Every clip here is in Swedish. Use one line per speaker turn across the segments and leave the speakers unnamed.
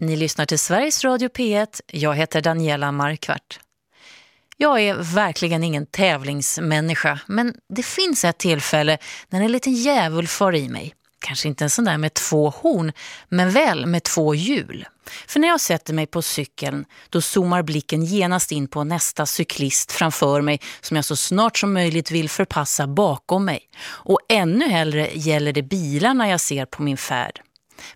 Ni lyssnar till Sveriges Radio P1. Jag heter Daniela Markvart. Jag är verkligen ingen tävlingsmänniska, men det finns ett tillfälle när en liten djävul far i mig. Kanske inte en sån där med två horn, men väl med två hjul. För när jag sätter mig på cykeln, då zoomar blicken genast in på nästa cyklist framför mig som jag så snart som möjligt vill förpassa bakom mig. Och ännu hellre gäller det bilarna jag ser på min färd.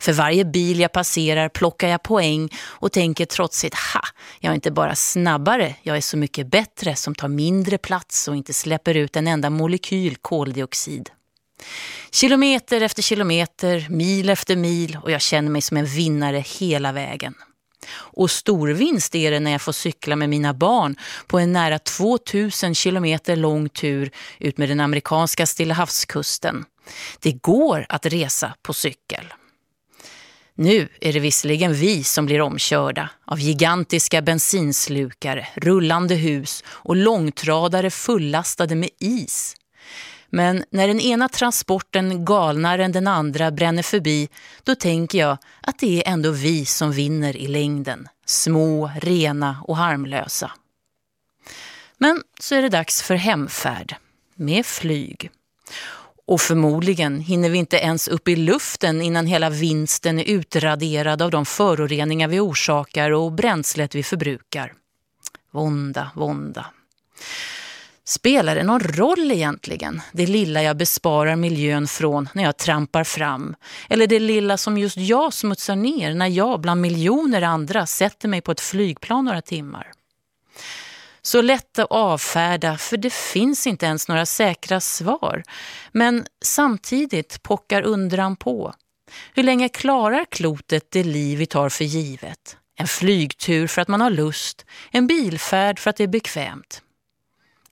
För varje bil jag passerar plockar jag poäng och tänker trotsigt, ha, jag är inte bara snabbare, jag är så mycket bättre som tar mindre plats och inte släpper ut en enda molekyl koldioxid. Kilometer efter kilometer, mil efter mil och jag känner mig som en vinnare hela vägen. Och storvinst är det när jag får cykla med mina barn på en nära 2000 kilometer lång tur ut med den amerikanska Stilla havskusten. Det går att resa på cykel. Nu är det visserligen vi som blir omkörda av gigantiska bensinslukare, rullande hus och långtradare fullastade med is. Men när den ena transporten galnare än den andra bränner förbi, då tänker jag att det är ändå vi som vinner i längden. Små, rena och harmlösa. Men så är det dags för hemfärd. Med flyg. Och förmodligen hinner vi inte ens upp i luften innan hela vinsten är utraderad av de föroreningar vi orsakar och bränslet vi förbrukar. Vånda, vånda. Spelar det någon roll egentligen, det lilla jag besparar miljön från när jag trampar fram? Eller det lilla som just jag smutsar ner när jag bland miljoner andra sätter mig på ett flygplan några timmar? Så lätt att avfärda för det finns inte ens några säkra svar. Men samtidigt pockar undran på. Hur länge klarar klotet det liv vi tar för givet? En flygtur för att man har lust, en bilfärd för att det är bekvämt.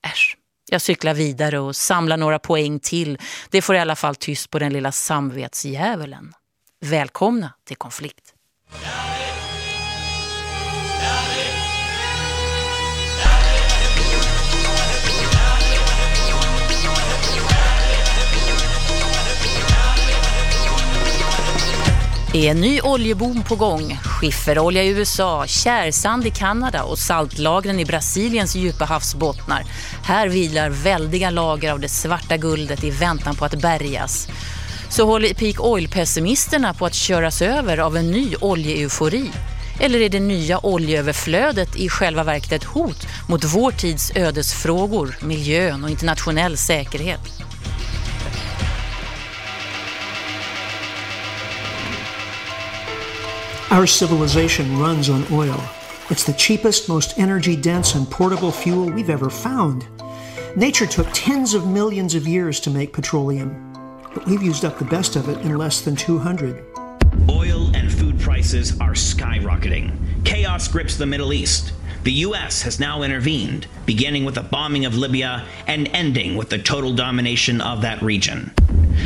Äsch, jag cyklar vidare och samlar några poäng till. Det får i alla fall tyst på den lilla samvetsdjävulen. Välkomna till konflikt. Är en ny oljeboom på gång. Skifferolja i USA, kärsand i Kanada och saltlagren i Brasiliens djupa havsbottnar. Här vilar väldiga lager av det svarta guldet i väntan på att bärgas. Så håller peak oil-pessimisterna på att köras över av en ny oljeeufori? Eller är det nya oljeöverflödet i själva verket ett hot mot vår tids ödesfrågor, miljön och internationell säkerhet?
Our civilization runs on oil. It's the cheapest, most energy dense, and portable fuel we've ever found. Nature took tens of millions of years to make petroleum, but we've used up the best of it in less than 200.
Oil and food prices are skyrocketing. Chaos grips the Middle East. The U.S. has now intervened, beginning with the bombing of Libya and ending with the total domination of that region.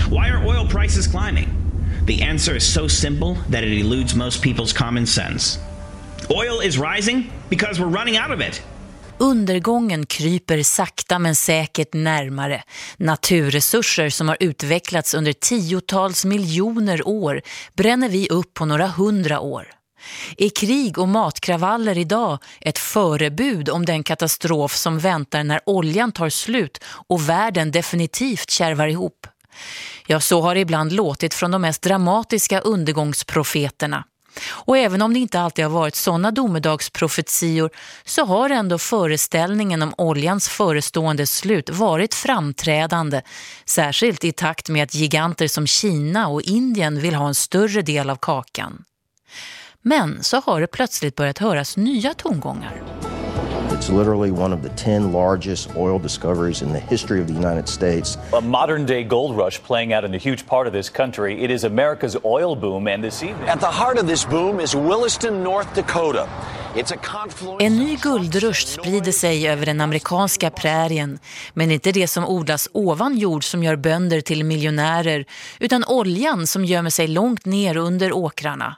Why are oil prices climbing? The answer is so simple that it eludes most people's common sense. Oil is rising because we're running out of it.
Undergången kryper sakta men säkert närmare. Naturresurser som har utvecklats under tiotals miljoner år bränner vi upp på några hundra år. Är krig och matkravaller idag ett förebud om den katastrof som väntar när oljan tar slut och världen definitivt kärvar ihop? Ja, så har det ibland låtit från de mest dramatiska undergångsprofeterna. Och även om det inte alltid har varit sådana domedagsprofetior så har ändå föreställningen om oljans förestående slut varit framträdande, särskilt i takt med att giganter som Kina och Indien vill ha en större del av kakan. Men så har det plötsligt börjat höras nya tongångar.
It's literally one of the 10 largest oil discoveries in the history of the United States.
A modern day gold rush playing out in a huge part of this country. It is America's oil boom, and this evening.
At the heart of this boom is Williston, North Dakota.
En ny guldrush sprider sig över den amerikanska prärien, men inte det som odlas ovan jord som gör bönder till miljonärer, utan oljan som gömmer sig långt ner under åkrarna.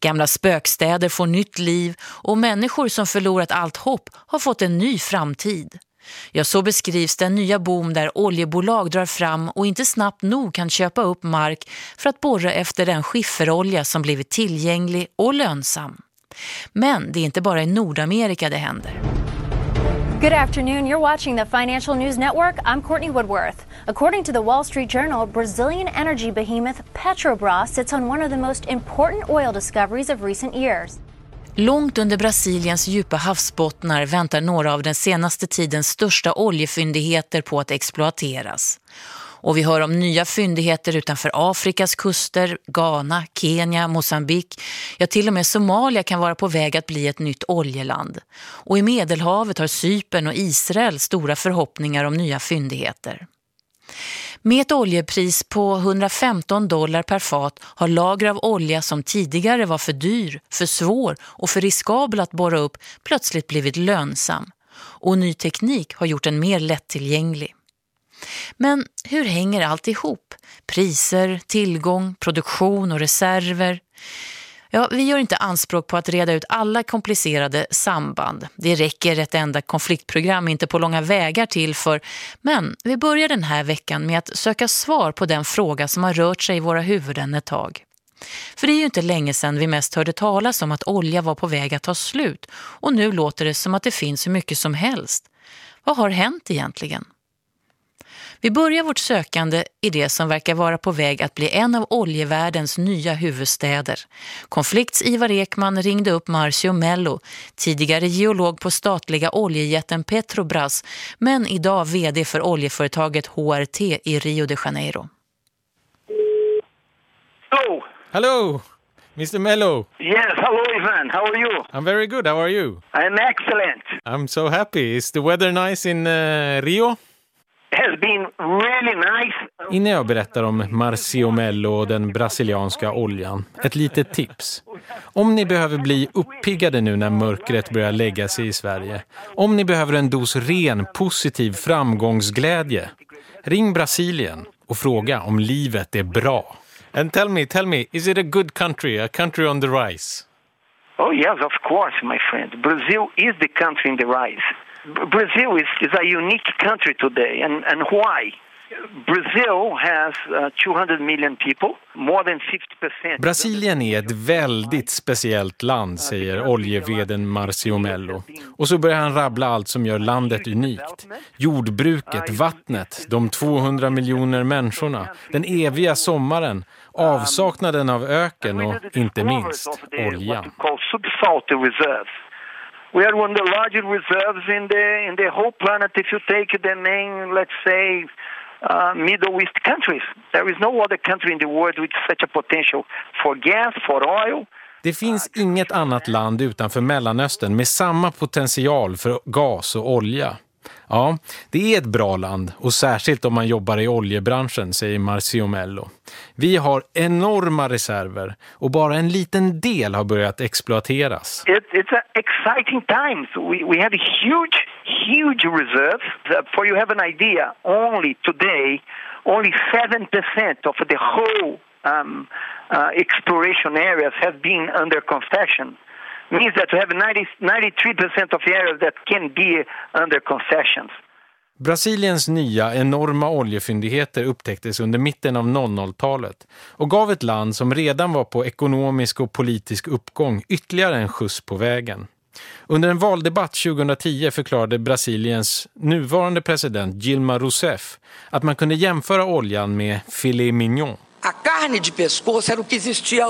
Gamla spökstäder får nytt liv och människor som förlorat allt hopp har fått en ny framtid. Ja, så beskrivs den nya boom där oljebolag drar fram och inte snabbt nog kan köpa upp mark för att borra efter den skifferolja som blivit tillgänglig och lönsam. Men det är inte bara i Nordamerika det händer.
Good afternoon. You're watching the Financial News Network. I'm Courtney Woodworth. According to the Wall Street Journal, Brazilian energy behemoth Petrobras sits on one of the most important oil discoveries of recent years.
Långt under Brasiliens djupa havsbottnar väntar några av den senaste tidens största oljefyndigheter på att exploateras. Och vi hör om nya fyndigheter utanför Afrikas kuster, Ghana, Kenya, Mosambik. Ja, till och med Somalia kan vara på väg att bli ett nytt oljeland. Och i Medelhavet har Cypern och Israel stora förhoppningar om nya fyndigheter. Med ett oljepris på 115 dollar per fat har lager av olja som tidigare var för dyr, för svår och för riskabel att borra upp plötsligt blivit lönsam. Och ny teknik har gjort den mer lättillgänglig. Men hur hänger allt ihop? Priser, tillgång, produktion och reserver. Ja, vi gör inte anspråk på att reda ut alla komplicerade samband. Det räcker ett enda konfliktprogram inte på långa vägar till för. Men vi börjar den här veckan med att söka svar på den fråga som har rört sig i våra huvuden ett tag. För det är ju inte länge sedan vi mest hörde talas om att olja var på väg att ta slut. Och nu låter det som att det finns hur mycket som helst. Vad har hänt egentligen? Vi börjar vårt sökande i det som verkar vara på väg att bli en av oljevärldens nya huvudstäder. Konflikts Ivar Ekman ringde upp Marcio Mello, tidigare geolog på statliga oljejätten Petrobras, men idag vd för oljeföretaget HRT i Rio de Janeiro.
Hello.
Hello, Mr. Mello.
Yes, hello Ivan. How are you?
I'm very good. How are you?
I'm excellent.
I'm so happy. Is the weather nice in uh, Rio?
Really nice.
Innan jag berättar om Marcio Mello och den brasilianska oljan, ett litet tips. Om ni behöver bli uppiggade nu när mörkret börjar lägga sig i Sverige, om ni behöver en dos ren, positiv framgångsglädje, ring Brasilien och fråga om livet är bra. And tell me, tell me, is it a good country, a country on the rise?
Oh yes, of course, my friend. Brazil is the country in the rise. Brazil is, is a unique country today, and, and why? Brazil has uh, 200 million people, more than 50%.
Brasilien är ett väldigt speciellt land, säger oljeveden Marcio Mello. Och så börjar han rabbla allt som gör landet unikt. Jordbruket, vattnet, de 200 miljoner människorna, den eviga sommaren, avsaknaden av öken och inte minst oljan.
We are one of the largest reserves in the in the whole planet. If you take the main, let's say, uh, Middle East countries, there is no other country in the world with such a potential for gas, for oil.
Det finns inget annat land utanför Mellanöstern med samma potential för gas och olja. Ja, det är ett bra land och särskilt om man jobbar i oljebranschen, säger Marcio Mello. Vi har enorma reserver och bara en liten del har börjat exploateras.
It's, it's exciting times. We, we have huge, huge reserves. For you have an idea, only today, only 7% of the whole um, uh, exploration areas have been under concession means that we have 90, 93% of the areas that can be under concessions.
Brasiliens nya enorma oljefyndigheter upptäcktes under mitten av 00-talet och gav ett land som redan var på ekonomisk och politisk uppgång ytterligare en skjuts på vägen. Under en valdebatt 2010 förklarade Brasiliens nuvarande president Dilma Rousseff att man kunde jämföra oljan med filet mignon.
A carne de pescoço era o que existia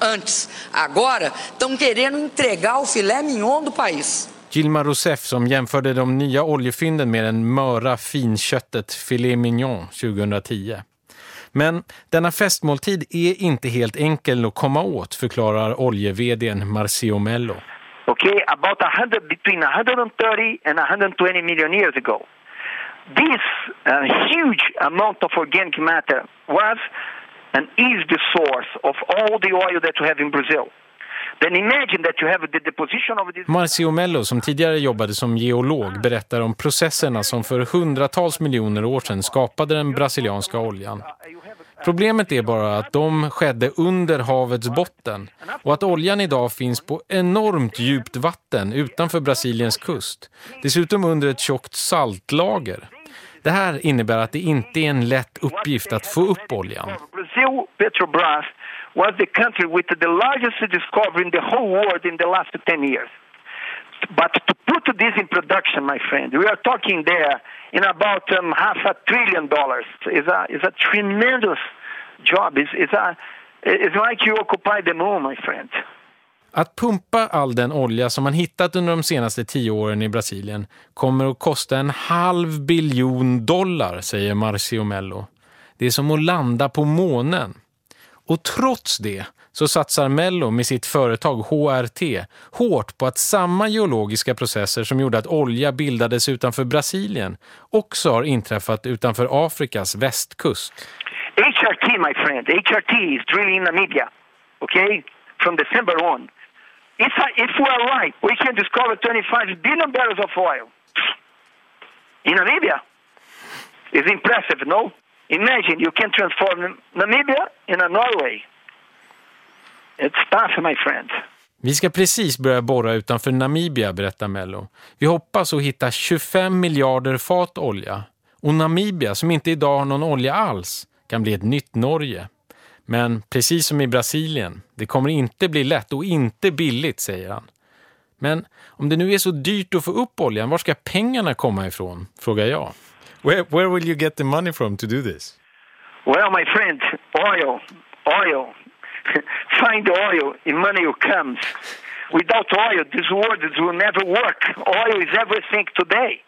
antes. Agora estão querendo entregar o filé mignon do país.
Gilma Rousseff som jämförde de nya oljefynden med den möra finköttet filet mignon 2010. Men denna festmåltid är inte helt enkel att komma åt, förklarar oljevdn Marcio Mello.
Okay, about 100, between 130 and 120 million years ago. This uh, huge amount of organic matter was and is the source of all the oil that you have in Brazil. Then imagine that you have the deposition of this...
Marcio Mello som tidigare jobbade som geolog berättar om processerna som för hundratals miljoner år sedan skapade den brasilianska oljan. Problemet är bara att de skedde under havets botten och att oljan idag finns på enormt djupt vatten utanför Brasiliens kust. Dessutom under ett tjockt saltlager. Det här innebär att det inte är en lätt uppgift att få upp oljan.
Brazil Petrobras was the country with the largest discovery in the whole world in the last 10 years. But to put this in production, my friend, we are talking there in about um, half a trillion dollars. It's a, it's a tremendous job. It's, it's, a, it's like you occupy the moon, my friend.
Att pumpa all den olja som man hittat under de senaste tio åren i Brasilien kommer att kosta en halv biljon dollar, säger Marcio Mello. Det är som att landa på månen. Och trots det så satsar Mello med sitt företag HRT hårt på att samma geologiska processer som gjorde att olja bildades utanför Brasilien också har inträffat utanför Afrikas västkust.
HRT, my friend, HRT is drilling in Namibia, okay, from December on. If, I, if we are right, we can discover 25 billion barrels of oil in Namibia. It's impressive, no? Imagine you can transform Namibia in a Norway. It's tough, my friend.
Vi ska precis börja borra utanför Namibia, berättar Mello. Vi hoppas att hitta 25 miljarder fat olja. Och Namibia, som inte idag har någon olja alls, kan bli ett nytt Norge. Men precis som i Brasilien, det kommer inte bli lätt och inte billigt, säger han. Men om det nu är så dyrt att få upp oljan, var ska pengarna komma ifrån, frågar jag. Where, where will you get the money from to do this?
Well, my friend, oil, oil. Find oil, and money will come. Without oil, this world will never work. Oil is everything today.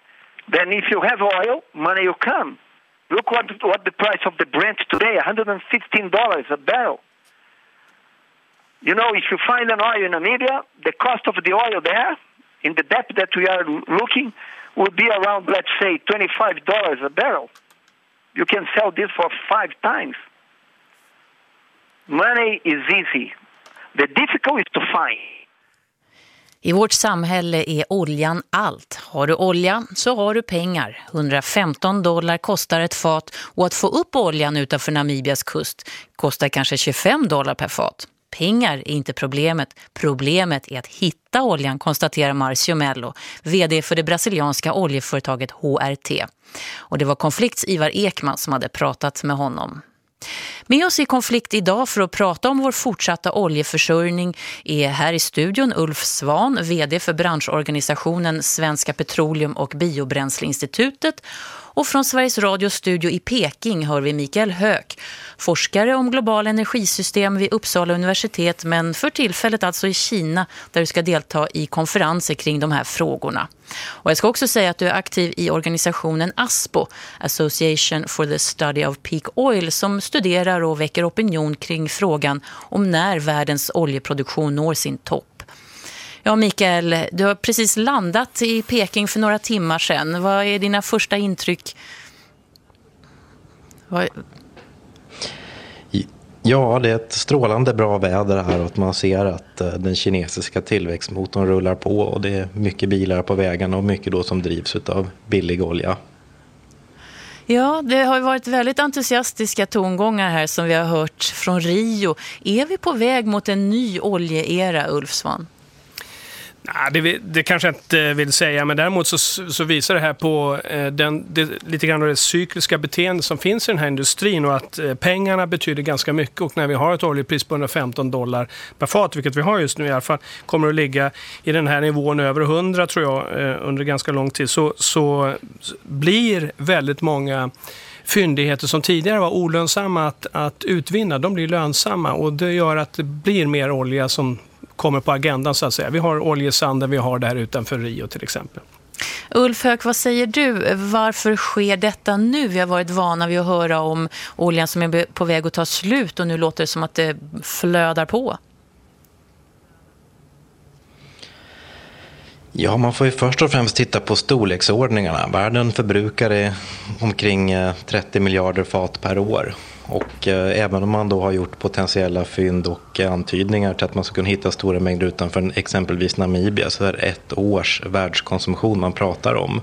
Then if you have oil, money will come. Look what, what the price of the Brent today, $115 a barrel. You know, if you find an oil in Namibia, the cost of the oil there, in the depth that we are looking, would be around, let's say, $25 a barrel. You can sell this for five times. Money is easy. The difficult is to find.
I vårt samhälle är oljan allt. Har du olja så har du pengar. 115 dollar kostar ett fat och att få upp oljan utanför Namibias kust kostar kanske 25 dollar per fat. Pengar är inte problemet. Problemet är att hitta oljan, konstaterar Marcio Mello, vd för det brasilianska oljeföretaget HRT. Och det var konflikts Ivar Ekman som hade pratat med honom. Med oss i konflikt idag för att prata om vår fortsatta oljeförsörjning är här i studion Ulf Svan, vd för branschorganisationen Svenska Petroleum- och Biobränsleinstitutet och från Sveriges Radios studio i Peking hör vi Mikael Höök, forskare om globala energisystem vid Uppsala universitet men för tillfället alltså i Kina där du ska delta i konferenser kring de här frågorna. Och jag ska också säga att du är aktiv i organisationen ASPO, Association for the Study of Peak Oil, som studerar och väcker opinion kring frågan om när världens oljeproduktion når sin topp. Ja, Mikael, du har precis landat i Peking för några timmar sedan. Vad är dina första intryck? Vad...
Ja, det är ett strålande bra väder här och att man ser att eh, den kinesiska tillväxtmotorn rullar på och det är mycket bilar på vägarna och mycket då som drivs av billig olja.
Ja, det har varit väldigt entusiastiska tongångar här som vi har hört från Rio. Är vi på väg mot en ny oljeera, Ulf Svan?
Nah, det, det kanske jag inte vill säga, men däremot så, så visar det här på eh, den, det, lite grann av det cykliska beteende som finns i den här industrin och att eh, pengarna betyder ganska mycket. Och när vi har ett oljepris på 115 dollar per fat, vilket vi har just nu i alla fall, kommer att ligga i den här nivån över 100 tror jag eh, under ganska lång tid, så, så blir väldigt många fyndigheter som tidigare var olönsamma att, att utvinna, de blir lönsamma. Och det gör att det blir mer olja som kommer på agendan så att säga. Vi har oljesanden vi har där utanför Rio till exempel.
Ulf Höök, vad säger du? Varför sker detta nu? Vi har varit vana vid att höra om oljan som är på väg att ta slut och nu låter det som att det flödar på.
Ja, man får ju först och främst titta på storleksordningarna. Världen förbrukar omkring 30 miljarder fat per år. Och eh, även om man då har gjort potentiella fynd och eh, antydningar till att man ska kunna hitta stora mängder utanför exempelvis Namibia så är det ett års världskonsumtion man pratar om.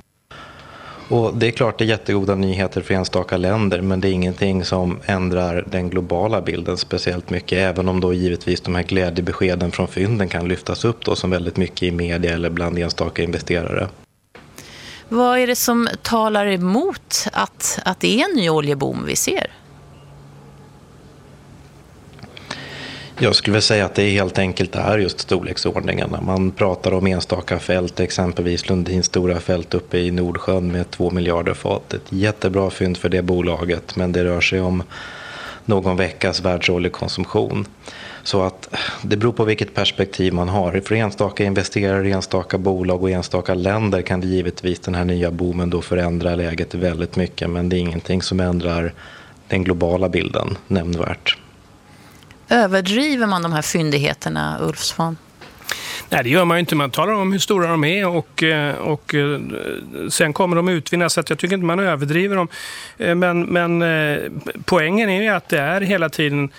Och det är klart det är jättegoda nyheter för enstaka länder men det är ingenting som ändrar den globala bilden speciellt mycket även om då givetvis de här glädjebeskeden från fynden kan lyftas upp då som väldigt mycket i media eller bland enstaka investerare.
Vad är det som talar emot att, att det är en ny oljeboom vi ser?
Jag skulle vilja säga att det helt enkelt är just storleksordningen. Man pratar om enstaka fält, exempelvis Lundins stora fält uppe i Nordsjön med 2 miljarder fat. Ett jättebra fynd för det bolaget, men det rör sig om någon veckas världsoljekonsumtion. Så att det beror på vilket perspektiv man har. För enstaka investerare, enstaka bolag och enstaka länder kan det givetvis den här nya boomen då förändra läget väldigt mycket. Men det är ingenting som ändrar den globala bilden nämnvärt.
Överdriver man de här fyndigheterna, Ulf Svahn?
Nej, det gör man ju inte. Man talar om hur stora de är och, eh, och eh, sen kommer de utvinnas. Så jag tycker inte man överdriver dem. Eh, men, men poängen är ju att det är hela tiden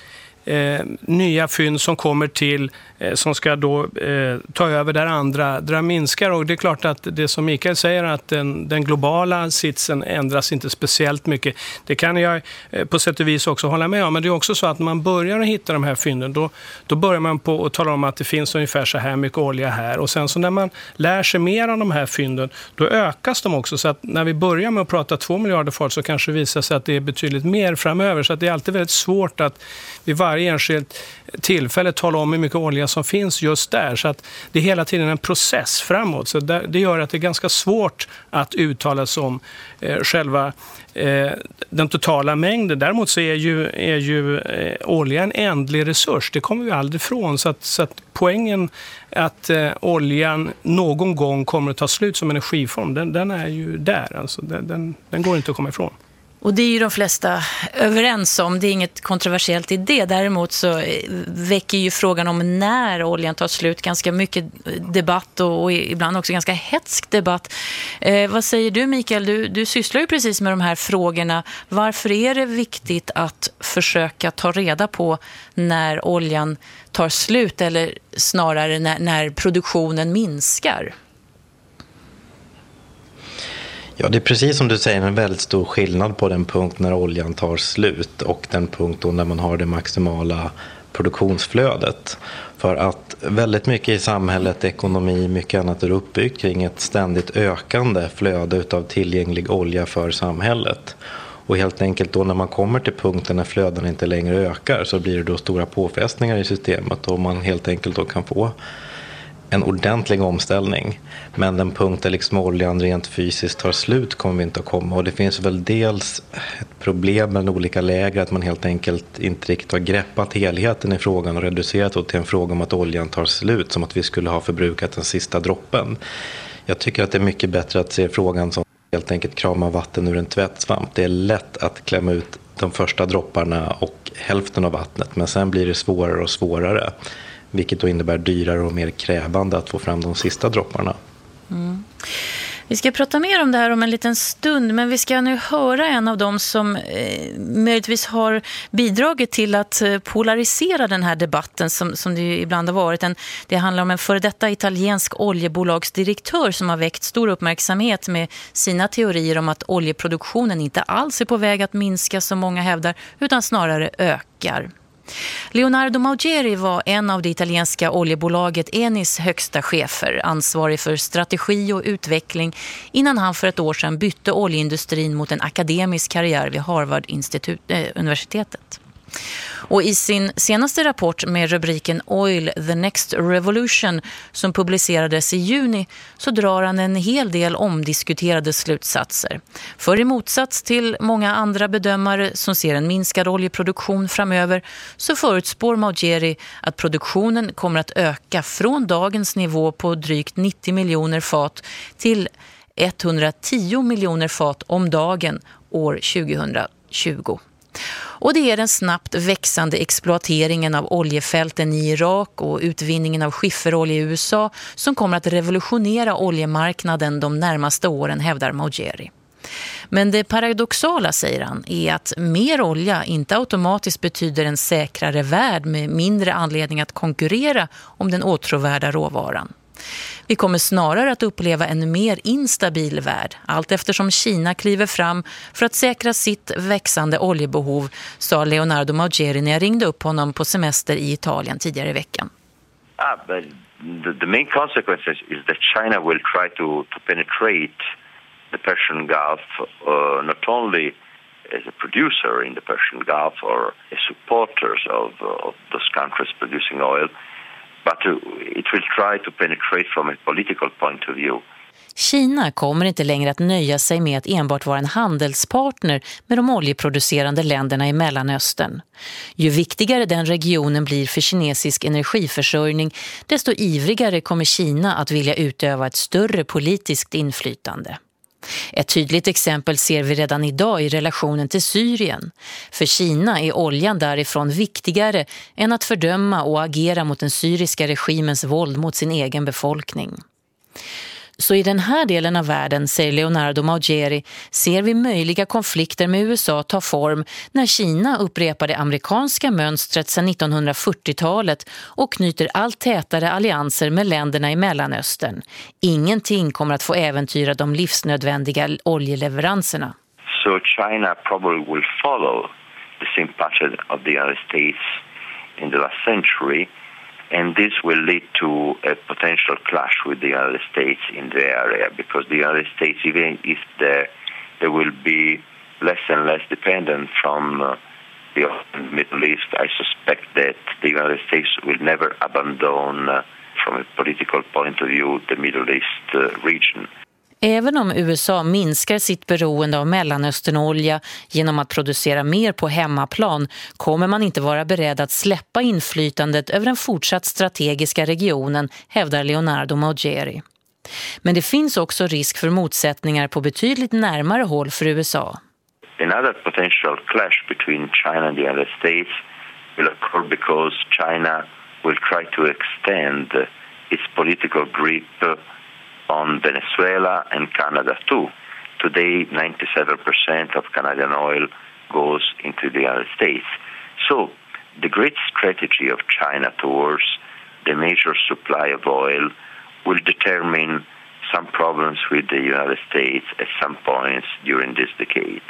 eh, nya fynd som kommer till Eh, som ska då eh, ta över där andra, där minskar. Och det är klart att det som Mikael säger att den, den globala sitsen ändras inte speciellt mycket. Det kan jag eh, på sätt och vis också hålla med om. Men det är också så att när man börjar att hitta de här fynden då, då börjar man på att tala om att det finns ungefär så här mycket olja här. Och sen så när man lär sig mer om de här fynden då ökas de också. Så att när vi börjar med att prata två miljarder fart så kanske det visar sig att det är betydligt mer framöver. Så att det är alltid väldigt svårt att vid varje enskilt tillfälle tala om hur mycket olja som finns just där. Så att det är hela tiden en process framåt. Så det gör att det är ganska svårt att uttala sig om eh, själva eh, den totala mängden. Däremot så är ju, är ju eh, olja en ändlig resurs. Det kommer vi aldrig ifrån. Så att, så att poängen att oljan någon gång kommer att ta slut som energiform, den, den är ju där. Alltså, den, den, den går inte att komma ifrån.
Och det är ju de flesta överens om. Det är inget kontroversiellt i det. Däremot så eh, väcker ju frågan om när oljan tar slut ganska mycket debatt och, och ibland också ganska hetsk debatt. Eh, vad säger du Mikael? Du, du sysslar ju precis med de här frågorna. Varför är det viktigt att försöka ta reda på när oljan tar slut eller snarare när, när produktionen minskar?
Ja, det är precis som du säger en väldigt stor skillnad på den punkt när oljan tar slut och den punkt då när man har det maximala produktionsflödet. För att väldigt mycket i samhället, ekonomi, mycket annat är uppbyggt kring ett ständigt ökande flöde av tillgänglig olja för samhället. Och helt enkelt då när man kommer till punkten när flödena inte längre ökar så blir det då stora påfrestningar i systemet och man helt enkelt då kan få en ordentlig omställning. Men den punkt där liksom oljan rent fysiskt tar slut kommer vi inte att komma. Och det finns väl dels ett problem med olika läger, att man helt enkelt inte riktigt har greppat helheten i frågan och reducerat det till en fråga om att oljan tar slut, som att vi skulle ha förbrukat den sista droppen. Jag tycker att det är mycket bättre att se frågan som helt enkelt krama vatten ur en tvättsvamp. Det är lätt att klämma ut de första dropparna och hälften av vattnet, men sen blir det svårare och svårare. Vilket då innebär dyrare och mer krävande att få fram de sista dropparna.
Mm. Vi ska prata mer om det här om en liten stund men vi ska nu höra en av dem som eh, möjligtvis har bidragit till att eh, polarisera den här debatten som, som det ibland har varit. En, det handlar om en före detta italiensk oljebolagsdirektör som har väckt stor uppmärksamhet med sina teorier om att oljeproduktionen inte alls är på väg att minska som många hävdar utan snarare ökar. Leonardo Maugeri var en av det italienska oljebolaget Enis högsta chefer, ansvarig för strategi och utveckling innan han för ett år sedan bytte oljeindustrin mot en akademisk karriär vid Harvard-universitetet. Och i sin senaste rapport med rubriken Oil, the next revolution som publicerades i juni så drar han en hel del omdiskuterade slutsatser. För i motsats till många andra bedömare som ser en minskad oljeproduktion framöver så förutspår Maugeri att produktionen kommer att öka från dagens nivå på drygt 90 miljoner fat till 110 miljoner fat om dagen år 2020. Och det är den snabbt växande exploateringen av oljefälten i Irak och utvinningen av skifferolja i USA som kommer att revolutionera oljemarknaden de närmaste åren, hävdar Maugeri. Men det paradoxala, säger han, är att mer olja inte automatiskt betyder en säkrare värld med mindre anledning att konkurrera om den åtråvärda råvaran. Vi kommer snarare att uppleva en mer instabil värld allt eftersom Kina kliver fram för att säkra sitt växande oljebehov, sa Leonardo Maugeri när jag ringde upp honom på semester i Italien tidigare i veckan.
Ah, but the, the main consequence is that China will try to, to penetrate the Persian Gulf uh, not only as a producer in the Persian Gulf or as supporters of, uh, of those countries producing oil, but uh, it will try to penetrate from a political point of view.
Kina kommer inte längre att nöja sig med att enbart vara en handelspartner med de oljeproducerande länderna i Mellanöstern. Ju viktigare den regionen blir för kinesisk energiförsörjning, desto ivrigare kommer Kina att vilja utöva ett större politiskt inflytande. Ett tydligt exempel ser vi redan idag i relationen till Syrien. För Kina är oljan därifrån viktigare än att fördöma och agera mot den syriska regimens våld mot sin egen befolkning. Så i den här delen av världen, säger Leonardo Maugeri, ser vi möjliga konflikter med USA ta form när Kina upprepar det amerikanska mönstret sedan 1940-talet och knyter allt tätare allianser med länderna i Mellanöstern. Ingenting kommer att få äventyra de livsnödvändiga oljeleveranserna.
So China probably will follow the same pattern of the United States in the last century and this will lead to a potential clash with the United States in the area because the United States, even if there, there will be less and less dependent from uh, the Middle East, I suspect that the United States will never abandon, uh, from a political point of view, the Middle East uh, region.
Även om USA minskar sitt beroende av Mellanösternolja genom att producera mer på hemmaplan kommer man inte vara beredd att släppa inflytandet över den fortsatt strategiska regionen, hävdar Leonardo Maugeri. Men det finns också risk för motsättningar på betydligt närmare håll för USA.
Another potential clash between China and the United States will occur because China will try to extend its political grip on Venezuela and Canada too. Today, 97% of Canadian oil goes into the United States. So the great strategy of China towards the major supply of oil will determine some problems with the United States at some points during this decade.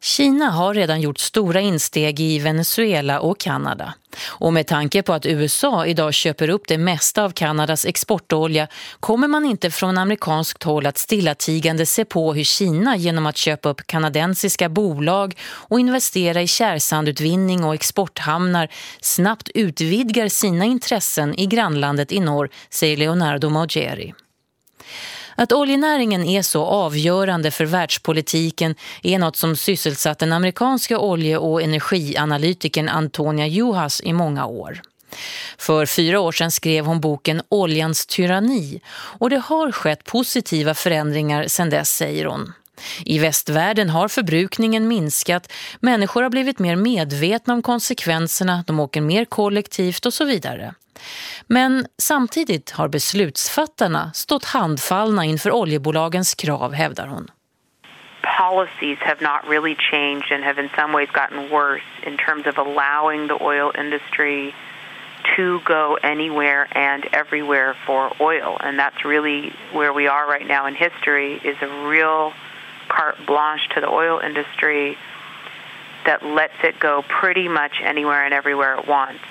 Kina har redan gjort stora insteg i Venezuela och Kanada. Och med tanke på att USA idag köper upp det mesta av Kanadas exportolja kommer man inte från amerikanskt håll att stillatigande se på hur Kina genom att köpa upp kanadensiska bolag och investera i kärsandutvinning och exporthamnar snabbt utvidgar sina intressen i grannlandet i norr, säger Leonardo Maugeri. Att oljenäringen är så avgörande för världspolitiken är något som sysselsatt den amerikanska olje- och energianalytikern Antonia Juhas i många år. För fyra år sedan skrev hon boken Oljans tyranni och det har skett positiva förändringar sedan dess, säger hon. I västvärlden har förbrukningen minskat, människor har blivit mer medvetna om konsekvenserna, de åker mer kollektivt och så vidare. Men samtidigt har beslutsfattarna stått handfallna inför oljebolagens krav, hävdar hon.
Policies have not really changed and have in some ways gotten worse in terms of allowing the oil industry to go anywhere and everywhere for oil. And that's really where we are right now in history is a real carte blanche to the oil industry that lets it go pretty much anywhere and everywhere it wants.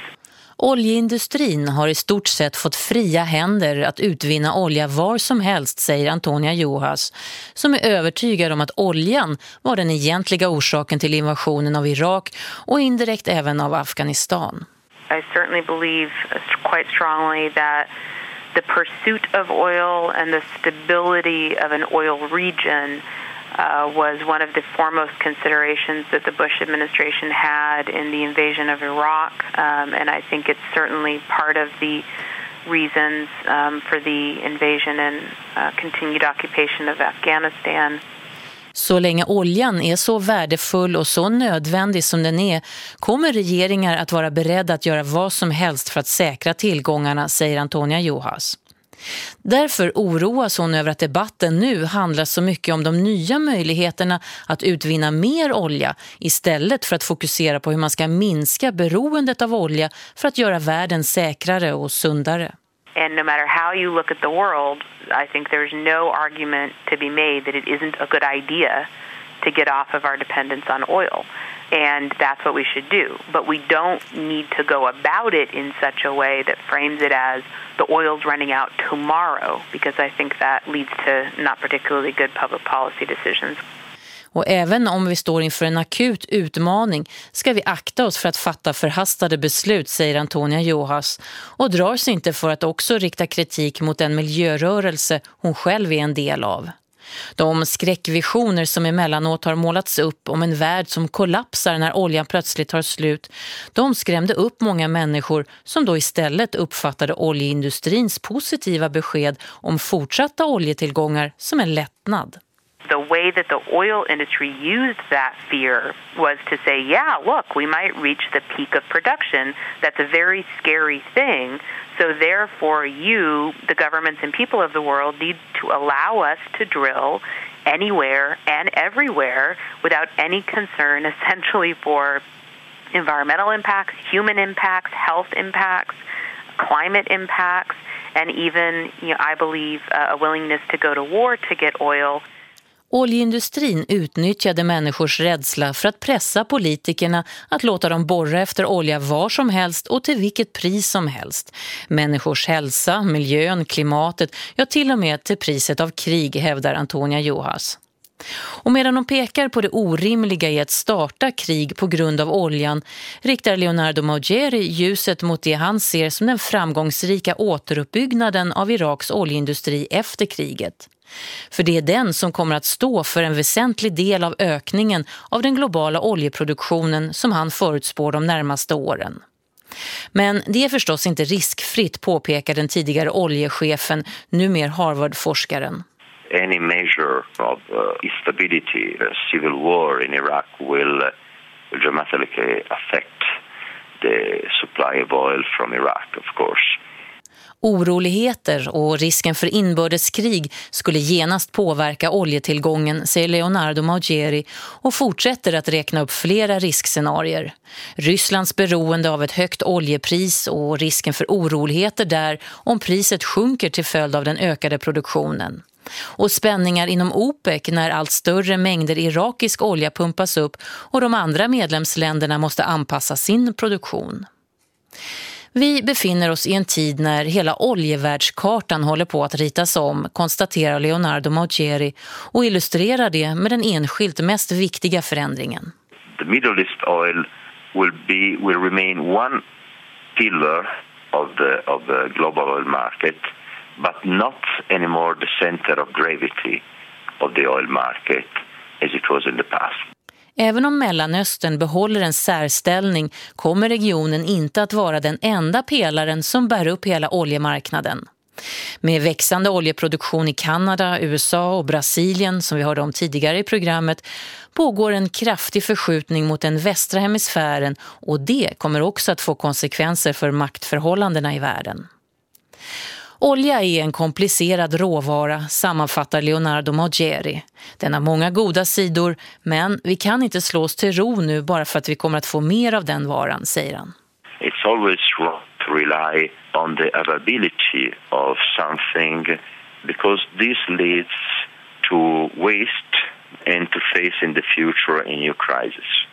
Oljeindustrin har i stort sett fått fria händer att utvinna olja var som helst, säger Antonia Johas, som är övertygad om att oljan var den egentliga orsaken till invasionen av Irak och indirekt även av Afghanistan.
I certainly believe quite strongly that the pursuit of oil and the stability of an oil region uh, was one of the foremost considerations that the Bush administration had in the invasion of Iraq, um, and I think it's certainly part of the reasons um, for the invasion and uh, continued occupation of Afghanistan.
Så länge oljan är så värdefull och så nödvändig som den är kommer regeringar att vara beredda att göra vad som helst för att säkra tillgångarna, säger Antonia Johas. Därför oroas hon över att debatten nu handlar så mycket om de nya möjligheterna att utvinna mer olja istället för att fokusera på hur man ska minska beroendet av olja för att göra världen säkrare och sundare.
And no matter how you look at the world, I think there's no argument to be made that it isn't a good idea to get off of our dependence on oil. And that's what we should do. But we don't need to go about it in such a way that frames it as the oil's running out tomorrow, because I think that leads to not particularly good public policy decisions.
Och även om vi står inför en akut utmaning ska vi akta oss för att fatta förhastade beslut, säger Antonia Johas och drar sig inte för att också rikta kritik mot den miljörörelse hon själv är en del av. De skräckvisioner som emellanåt har målats upp om en värld som kollapsar när oljan plötsligt tar slut, de skrämde upp många människor som då istället uppfattade oljeindustrins positiva besked om fortsatta oljetillgångar som en lättnad.
the way that the oil industry used that fear was to say, yeah, look, we might reach the peak of production. That's a very scary thing. So, therefore, you, the governments and people of the world, need to allow us to drill anywhere and everywhere without any concern, essentially, for environmental impacts, human impacts, health impacts, climate impacts, and even, you know, I believe, uh, a willingness to go to war to get oil.
Oljeindustrin utnyttjade människors rädsla för att pressa politikerna att låta dem borra efter olja var som helst och till vilket pris som helst. Människors hälsa, miljön, klimatet, ja till och med till priset av krig, hävdar Antonia Johas. Och medan de pekar på det orimliga i att starta krig på grund av oljan riktar Leonardo Maugeri ljuset mot det han ser som den framgångsrika återuppbyggnaden av Iraks oljeindustri efter kriget. För det är den som kommer att stå för en väsentlig del av ökningen av den globala oljeproduktionen som han förutspår de närmaste åren. Men det är förstås inte riskfritt, påpekar den tidigare oljechefen, numera Harvard-forskaren.
Any measure of uh, instability, a civil war in Iraq will, uh, will dramatically affect the supply of oil from Iraq, of course.
Oroligheter och risken för inbördeskrig skulle genast påverka oljetillgången, säger Leonardo Maugeri och fortsätter att räkna upp flera riskscenarier. Rysslands beroende av ett högt oljepris och risken för oroligheter där om priset sjunker till följd av den ökade produktionen. Och spänningar inom OPEC när allt större mängder irakisk olja pumpas upp och de andra medlemsländerna måste anpassa sin produktion. Vi befinner oss i en tid när hela oljevärldskartan håller på att ritas om, konstaterar Leonardo Maugeri och illustrerar det med den enskilt mest viktiga förändringen.
The Middle East oil will be will remain one pillar of the of the global oil market, but not anymore the center of gravity of the oil market as it was in the past.
Även om Mellanöstern behåller en särställning kommer regionen inte att vara den enda pelaren som bär upp hela oljemarknaden. Med växande oljeproduktion i Kanada, USA och Brasilien som vi hörde om tidigare i programmet pågår en kraftig förskjutning mot den västra hemisfären och det kommer också att få konsekvenser för maktförhållandena i världen. Olja är en komplicerad råvara, sammanfattar Leonardo Maggieri. Den har många goda sidor, men vi kan inte slå oss till ro nu bara för att vi kommer att få mer av den varan, säger han.
It's always wrong to rely on the availability of something because this leads to waste and to face in the future a new crisis.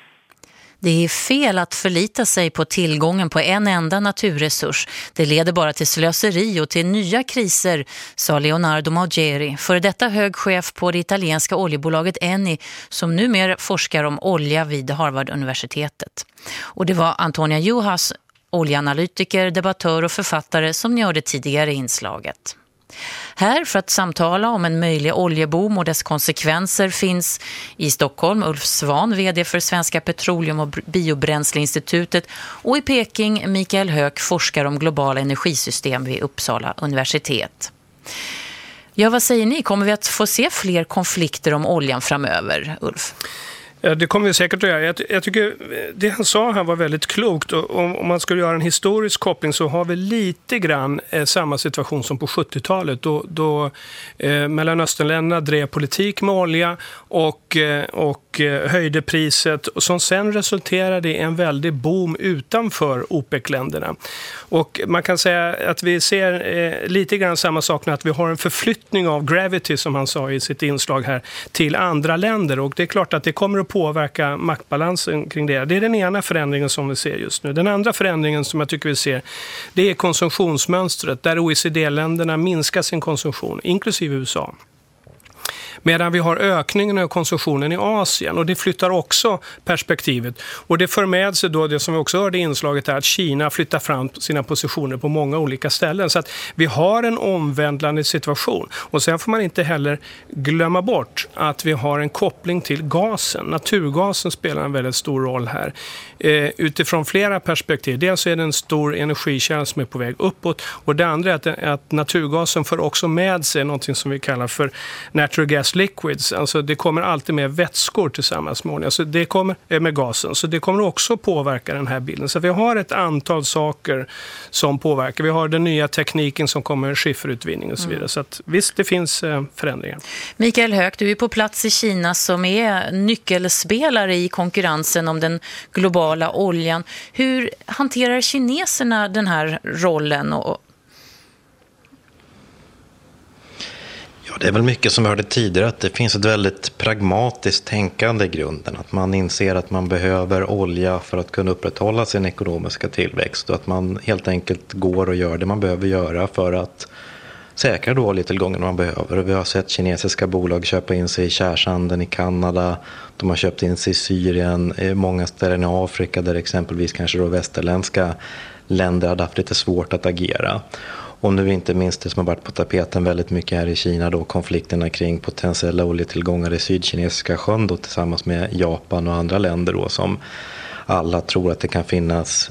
Det är fel att förlita sig på tillgången på en enda naturresurs. Det leder bara till slöseri och till nya kriser, sa Leonardo Maugeri, före detta hög chef på det italienska oljebolaget Eni som numera forskar om olja vid Harvard-universitetet. Och det var Antonia Johas, oljeanalytiker, debattör och författare som ni hörde tidigare i inslaget. Här för att samtala om en möjlig oljeboom och dess konsekvenser finns i Stockholm Ulf Svan, vd för Svenska Petroleum- och Biobränsleinstitutet och i Peking Mikael Höök, forskare om globala energisystem vid Uppsala universitet. Ja, vad säger ni? Kommer vi att få se fler konflikter om oljan framöver, Ulf?
Det kommer vi säkert att göra. Jag, jag, tycker eh, det han sa här var väldigt klokt. Och om, om, man skulle göra en historisk koppling så har vi lite grann eh, samma situation som på 70-talet. Då, då eh, Mellanösternländerna drev politik med olja och, eh, och eh, höjde priset som sen resulterade i en väldig boom utanför OPEC-länderna. Och man kan säga att vi ser eh, lite grann samma sak nu, att vi har en förflyttning av gravity som han sa i sitt inslag här till andra länder och det är klart att det kommer att påverka maktbalansen kring det. Det är den ena förändringen som vi ser just nu. Den andra förändringen som jag tycker vi ser, det är konsumtionsmönstret där OECD-länderna minskar sin konsumtion, inklusive USA. Medan vi har ökningen av konsumtionen i Asien och det flyttar också perspektivet. Och det för med sig då det som vi också hörde i inslaget är att Kina flyttar fram sina positioner på många olika ställen. Så att vi har en omvändlande situation. Och sen får man inte heller glömma bort att vi har en koppling till gasen. Naturgasen spelar en väldigt stor roll här. Eh, utifrån flera perspektiv. Dels är det en stor energikälla som är på väg uppåt och det andra är att, att naturgasen får också med sig något som vi kallar för natural gas liquids. Alltså det kommer alltid med vätskor tillsammans med olja, alltså det kommer, eh, med gasen. Så det kommer också påverka den här bilden. Så vi har ett antal saker som påverkar. Vi har den nya tekniken som kommer med skifferutvinning och så vidare. Mm. Så att, visst, det finns eh, förändringar.
Mikael Höök, du är på plats i Kina som är nyckelspelare i konkurrensen om den globala oljan. Hur hanterar kineserna den här rollen och
Ja, det är väl mycket som vi hörde tidigare, att det finns ett väldigt pragmatiskt tänkande i grunden. Att man inser att man behöver olja för att kunna upprätthålla sin ekonomiska tillväxt och att man helt enkelt går och gör det man behöver göra för att säkra då oljetillgången man behöver. Vi har sett kinesiska bolag köpa in sig i Kärsanden i Kanada, de har köpt in sig i Syrien, i många ställen i Afrika där exempelvis kanske då västerländska länder hade haft lite svårt att agera. Och nu inte minst det som har varit på tapeten väldigt mycket här i Kina då konflikterna kring potentiella oljetillgångar i Sydkinesiska sjön då tillsammans med Japan och andra länder då som alla tror att det kan finnas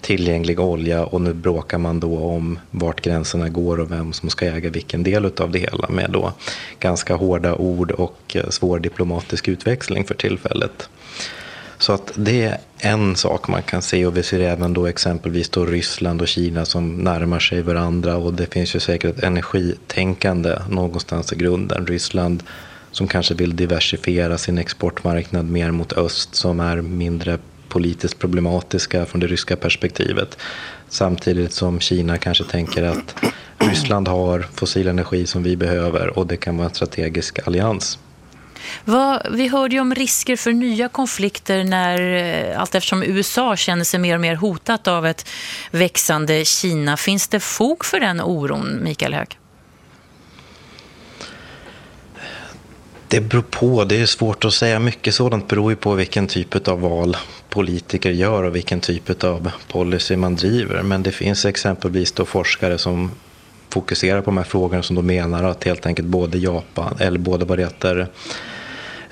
tillgänglig olja och nu bråkar man då om vart gränserna går och vem som ska äga vilken del av det hela med då ganska hårda ord och eh, svår diplomatisk utväxling för tillfället. Så att det är en sak man kan se och vi ser även då exempelvis då Ryssland och Kina som närmar sig varandra och det finns ju säkert ett energitänkande någonstans i grunden. Ryssland som kanske vill diversifiera sin exportmarknad mer mot öst som är mindre politiskt problematiska från det ryska perspektivet. Samtidigt som Kina kanske tänker att Ryssland har fossil energi som vi behöver och det kan vara en strategisk allians.
Vad, vi hörde ju om risker för nya konflikter när eh, allt eftersom USA känner sig mer och mer hotat av ett växande Kina. Finns det fog för den oron, Mikael Hög?
Det beror på, det är svårt att säga. Mycket sådant beror ju på vilken typ av val politiker gör och vilken typ av policy man driver. Men det finns exempelvis då forskare som fokuserar på de här frågorna som de menar att helt enkelt både Japan, eller både vad det heter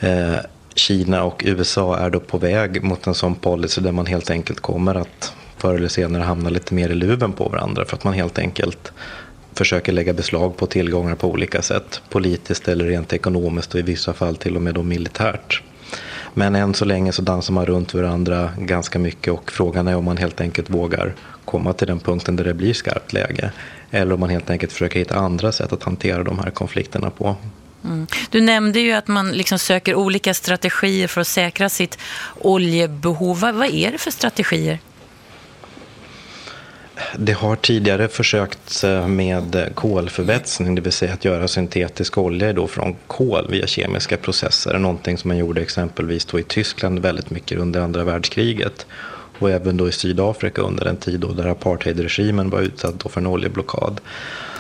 Eh, Kina och USA är då på väg mot en sån policy där man helt enkelt kommer att förr eller senare hamna lite mer i luven på varandra för att man helt enkelt försöker lägga beslag på tillgångar på olika sätt. Politiskt eller rent ekonomiskt och i vissa fall till och med då militärt. Men än så länge så dansar man runt varandra ganska mycket och frågan är om man helt enkelt vågar komma till den punkten där det blir skarpt läge. Eller om man helt enkelt försöker hitta andra sätt att hantera de här konflikterna på.
Mm. Du nämnde ju att man liksom söker olika strategier för att säkra sitt oljebehov. Vad är det för strategier?
Det har tidigare försökt med kolförvätsning, det vill säga att göra syntetisk olja då från kol via kemiska processer. Någonting som man gjorde exempelvis i Tyskland väldigt mycket under andra världskriget. Och även då i Sydafrika under en tid då där apartheidregimen var utsatt för en oljeblockad.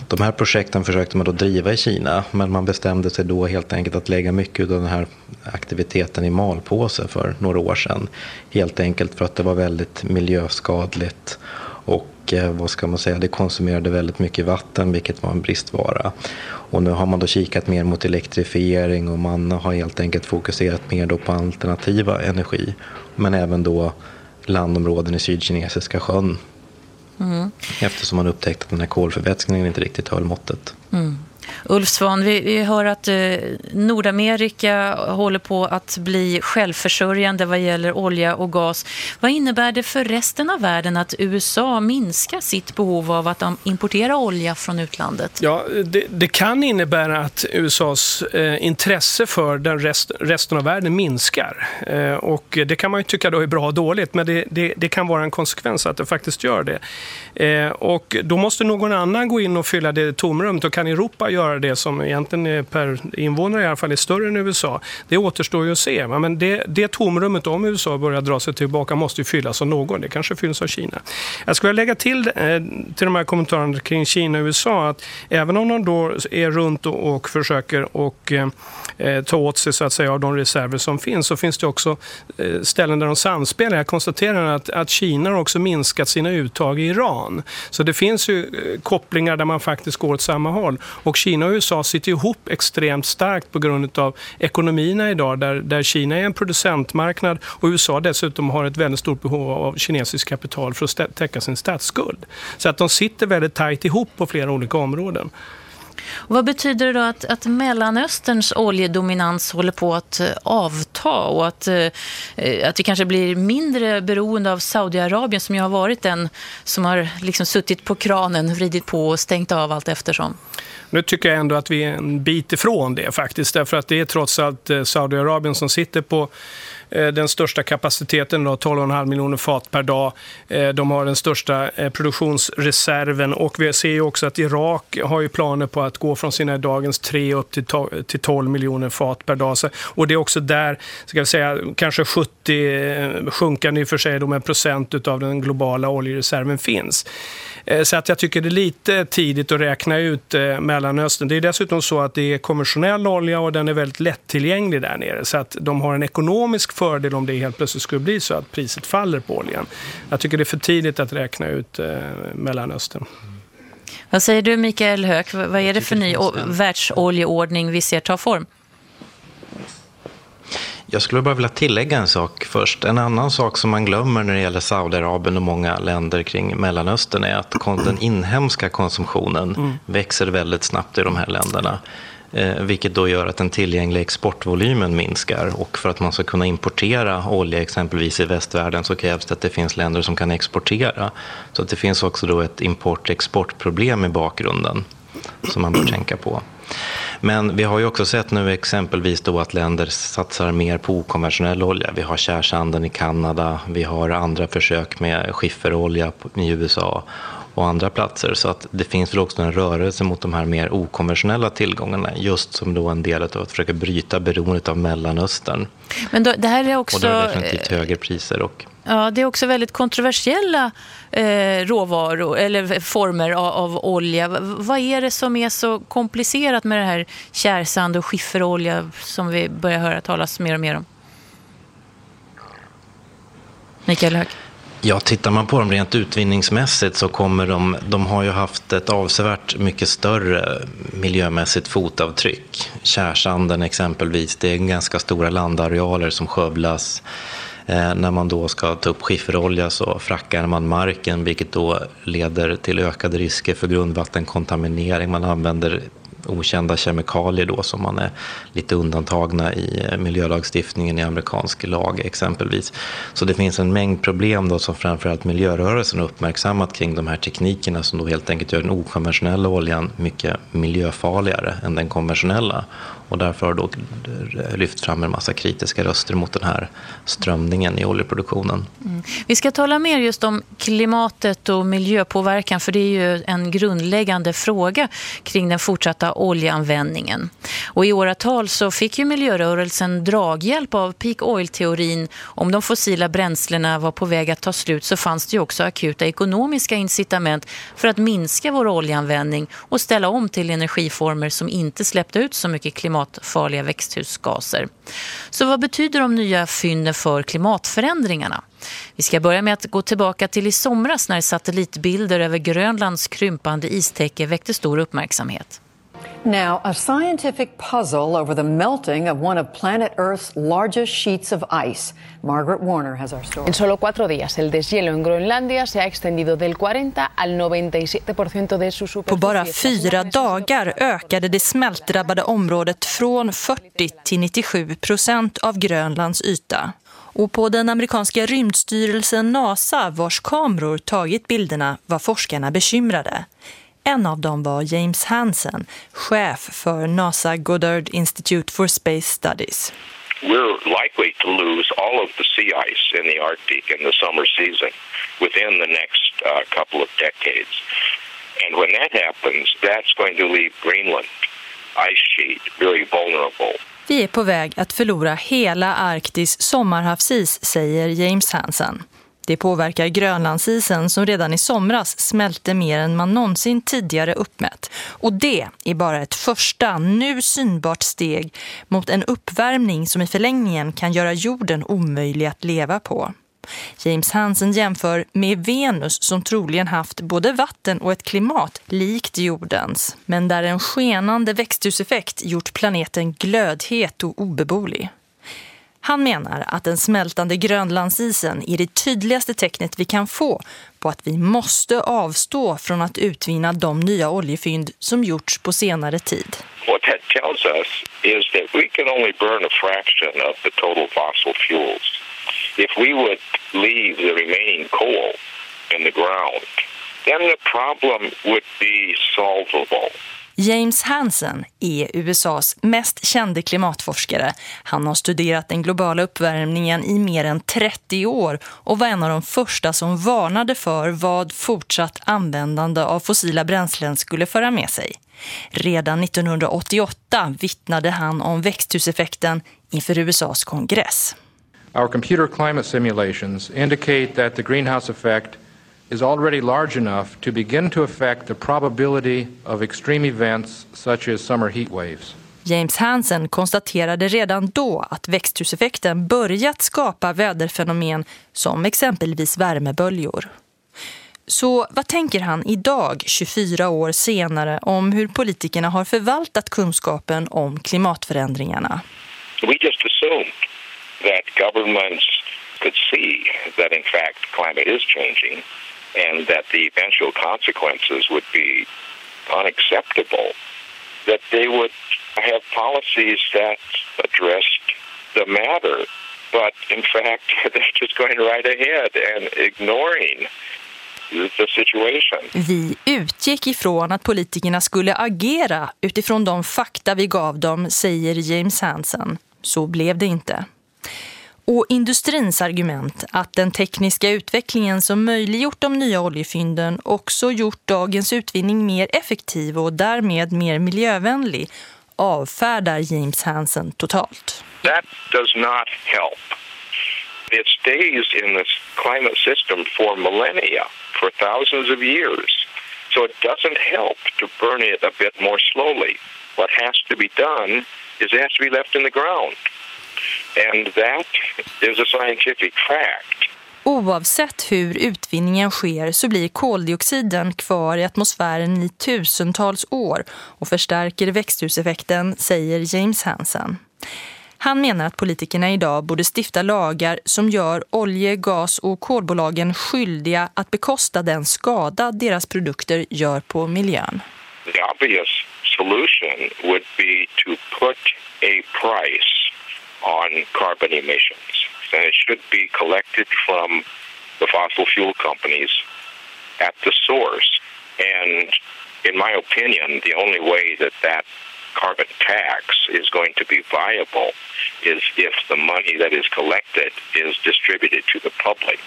De här projekten försökte man då driva i Kina men man bestämde sig då helt enkelt att lägga mycket av den här aktiviteten i malpåse för några år sedan. Helt enkelt för att det var väldigt miljöskadligt och eh, vad ska man säga, det konsumerade väldigt mycket vatten vilket var en bristvara. Och nu har man då kikat mer mot elektrifiering och man har helt enkelt fokuserat mer då på alternativa energi. Men även då landområden i Sydkinesiska sjön Mm. Eftersom man upptäckte att den här kolförvätskningen inte riktigt höll måttet. Mm.
Ulf Svan, vi, vi hör att eh, Nordamerika håller på att bli självförsörjande vad gäller olja och gas. Vad innebär det för resten av världen att USA minskar sitt behov av att importera olja från utlandet?
Ja, det, det kan innebära att USAs eh, intresse för den rest, resten av världen minskar. Eh, och det kan man ju tycka då är bra och dåligt, men det, det, det kan vara en konsekvens att det faktiskt gör det. Eh, och då måste någon annan gå in och fylla det tomrummet och kan Europa göra det som egentligen är per invånare i alla fall är större än USA. Det återstår ju att se. Men det, det tomrummet om USA börjar dra sig tillbaka måste ju fyllas av någon. Det kanske fylls av Kina. Jag skulle lägga till, eh, till de här kommentarerna kring Kina och USA att även om de då är runt och, och försöker och eh, eh, ta åt sig så att säga av de reserver som finns så finns det också eh, ställen där de samspelar. Jag konstaterar att, att Kina har också minskat sina uttag i Iran. Så det finns ju eh, kopplingar där man faktiskt går åt samma håll. Och Kina och USA sitter ihop extremt starkt på grund av ekonomierna idag där, där Kina är en producentmarknad och USA dessutom har ett väldigt stort behov av kinesiskt kapital för att täcka sin statsskuld. Så att de sitter väldigt tajt ihop på flera olika områden.
Och vad betyder det då att, att Mellanösterns oljedominans håller på att eh, avta och att, eh, eh, att vi kanske blir mindre beroende av Saudiarabien som ju har varit den som har liksom suttit på kranen, vridit på och stängt av allt eftersom?
Nu tycker jag ändå att vi är en bit ifrån det faktiskt. Därför att det är trots allt eh, Saudiarabien som sitter på Eh, den största kapaciteten, 12,5 miljoner fat per dag. Eh, de har den största eh, produktionsreserven och vi ser ju också att Irak har ju planer på att gå från sina dagens 3 upp till 12 miljoner fat per dag. Och det är också där, ska vi säga, kanske 70, sjunkande i och för sig, då, med procent av den globala oljereserven finns. Eh, så att jag tycker det är lite tidigt att räkna ut eh, Mellanöstern. Det är dessutom så att det är konventionell olja och den är väldigt lättillgänglig där nere. Så att de har en ekonomisk fördel om det helt plötsligt skulle bli så att priset faller på oljan. Jag tycker det är för tidigt att räkna ut eh, Mellanöstern.
Vad säger du Mikael Höök? Vad är det för ny världsoljeordning vi ser ta form?
Jag skulle bara vilja tillägga en sak först. En annan sak som man glömmer när det gäller Saudiarabien och många länder kring Mellanöstern är att den inhemska konsumtionen mm. växer väldigt snabbt i de här länderna. Eh, vilket då gör att den tillgängliga exportvolymen minskar. Och för att man ska kunna importera olja exempelvis i västvärlden så krävs det att det finns länder som kan exportera. Så att det finns också då ett import-exportproblem i bakgrunden som man bör tänka på. Men vi har ju också sett nu exempelvis då att länder satsar mer på okonventionell olja. Vi har kärsanden i Kanada, vi har andra försök med skifferolja i USA och andra platser. Så att det finns väl också en rörelse mot de här mer okonventionella tillgångarna just som då en del av att försöka bryta beroendet av Mellanöstern.
Men då, det här är också...
Och då är definitivt högre priser och...
Ja, det är också väldigt kontroversiella eh, råvaror eller former av, av, olja. Vad är det som är så komplicerat med det här kärsand och skifferolja som vi börjar höra talas mer och mer om? Mikael Hög.
Ja, tittar man på dem rent utvinningsmässigt så kommer de, de har ju haft ett avsevärt mycket större miljömässigt fotavtryck. Kärsanden exempelvis, det är ganska stora landarealer som skövlas. Eh, när man då ska ta upp skifferolja så frackar man marken vilket då leder till ökade risker för grundvattenkontaminering. Man använder okända kemikalier då som man är lite undantagna i miljölagstiftningen i amerikansk lag exempelvis. Så det finns en mängd problem då som framförallt miljörörelsen har uppmärksammat kring de här teknikerna som då helt enkelt gör den okonventionella oljan mycket miljöfarligare än den konventionella. Och därför har då lyft fram en massa kritiska röster mot den här strömningen i oljeproduktionen.
Mm. Vi ska tala mer just om klimatet och miljöpåverkan för det är ju en grundläggande fråga kring den fortsatta oljeanvändningen. Och i åratal så fick ju miljörörelsen draghjälp av peak oil-teorin. Om de fossila bränslena var på väg att ta slut så fanns det ju också akuta ekonomiska incitament för att minska vår oljeanvändning och ställa om till energiformer som inte släppte ut så mycket klimat klimatfarliga växthusgaser. Så vad betyder de nya fynden för klimatförändringarna? Vi ska börja med att gå tillbaka till i somras när satellitbilder över Grönlands krympande istäcke väckte stor uppmärksamhet.
Now, a scientific puzzle over the melting of one of planet Earth's largest sheets of ice. Margaret Warner has our story.
En solo cuatro días, el deshielo en Groenlandia se ha extendido del 40 al 97% de su superficie.
På bara fyra dagar ökade det smältdrabbade området från 40 till 97 procent av Grönlands yta. Och på den amerikanska rymdstyrelsen NASA, vars kameror tagit bilderna, var forskarna bekymrade. En av dem var James Hansen, chef för NASA Goddard Institute for Space Studies.
We're likely to lose all of the sea ice in the Arctic in the summer season within the next uh, couple of decades. And when that happens, that's going to leave Greenland ice sheet very vulnerable.
Vi är på väg att förlora hela Arktis sommarhavsis, säger James Hansen. Det påverkar Grönlandsisen som redan i somras smälte mer än man någonsin tidigare uppmätt. Och det är bara ett första, nu synbart steg mot en uppvärmning som i förlängningen kan göra jorden omöjlig att leva på. James Hansen jämför med Venus som troligen haft både vatten och ett klimat likt jordens, men där en skenande växthuseffekt gjort planeten glödhet och obeboelig. Han menar att den smältande Grönlandsisen är det tydligaste tecknet vi kan få på att vi måste avstå från att utvinna de nya oljefynd som gjorts på senare tid.
What that tells us is that we can only burn a fraction of the total fossil fuels. If we would leave the remaining coal in the ground, then the problem would be solvable.
James Hansen är USAs mest kände klimatforskare. Han har studerat den globala uppvärmningen i mer än 30 år och var en av de första som varnade för vad fortsatt användande av fossila bränslen skulle föra med sig. Redan 1988 vittnade han om växthuseffekten inför USAs kongress.
Our computer climate simulations indicate that the greenhouse effect is already large enough to begin to affect the probability of extreme events such as summer heat waves.
James Hansen konstaterade redan då att växthuseffekten börjat skapa väderfenomen som exempelvis värmeböljor. Så vad tänker han idag, 24 år senare, om hur politikerna har förvaltat kunskapen om klimatförändringarna?
We just assumed that governments could see that in fact climate is changing and that the eventual consequences would be unacceptable, that they would have policies that addressed the matter. But in fact, they're just going right ahead and ignoring the situation.
Vi utgick ifrån att politikerna skulle agera utifrån de fakta vi gav dem, säger James Hansen. Så blev det inte. Och industrins argument att den tekniska utvecklingen som möjliggjort de nya oljefynden också gjort dagens utvinning mer effektiv och därmed mer miljövänlig avfärdar James Hansen totalt.
That does not help. It stays in this climate system for millennia, for thousands of years. So it doesn't help to burn it a bit more slowly. What has to be done is it has to be left in the ground. And that is a scientific fact.
Oavsett hur utvinningen sker så blir koldioxiden kvar i atmosfären i tusentals år och förstärker växthuseffekten, säger James Hansen. Han menar att politikerna idag borde stifta lagar som gör olje-, gas- och kolbolagen skyldiga att bekosta den skada deras produkter gör på miljön.
The obvious solution would be to put a price on carbon emissions. And it should be collected from the fossil fuel companies at the source. And in my opinion, the only way that that carbon tax is going to be viable is if the money that is collected is distributed to the public.